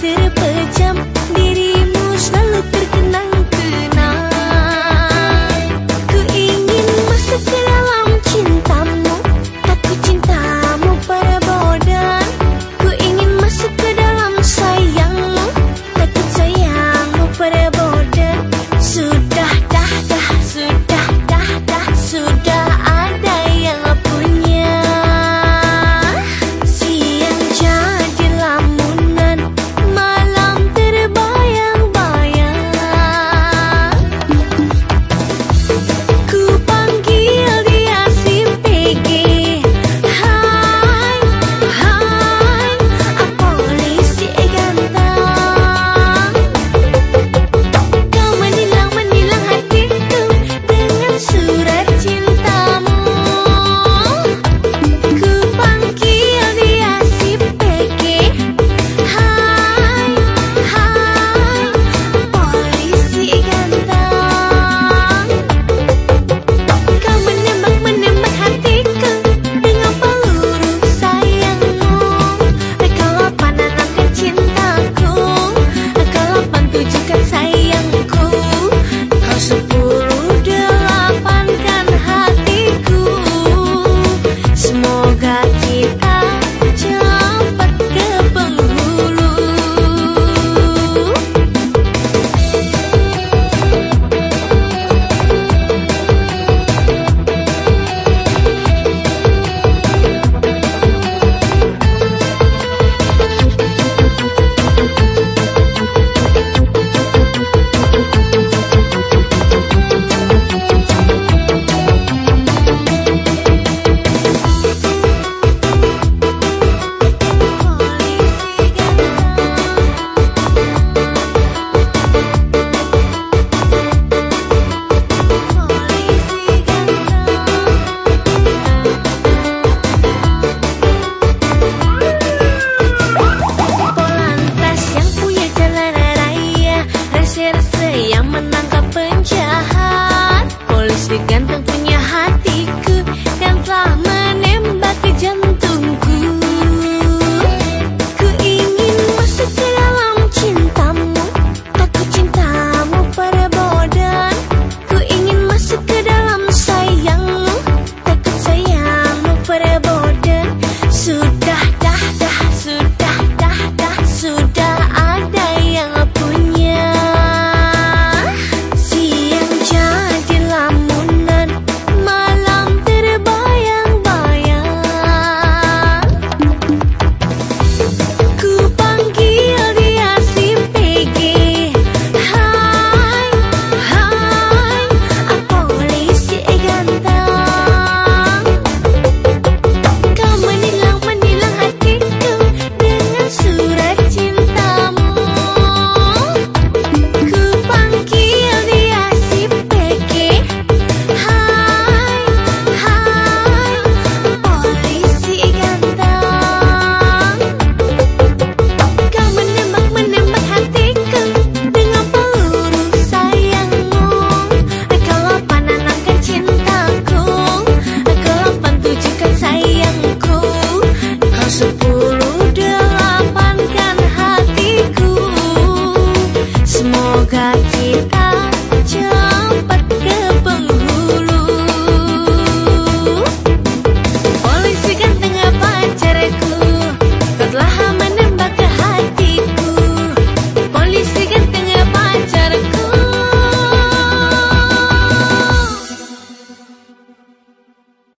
terpejam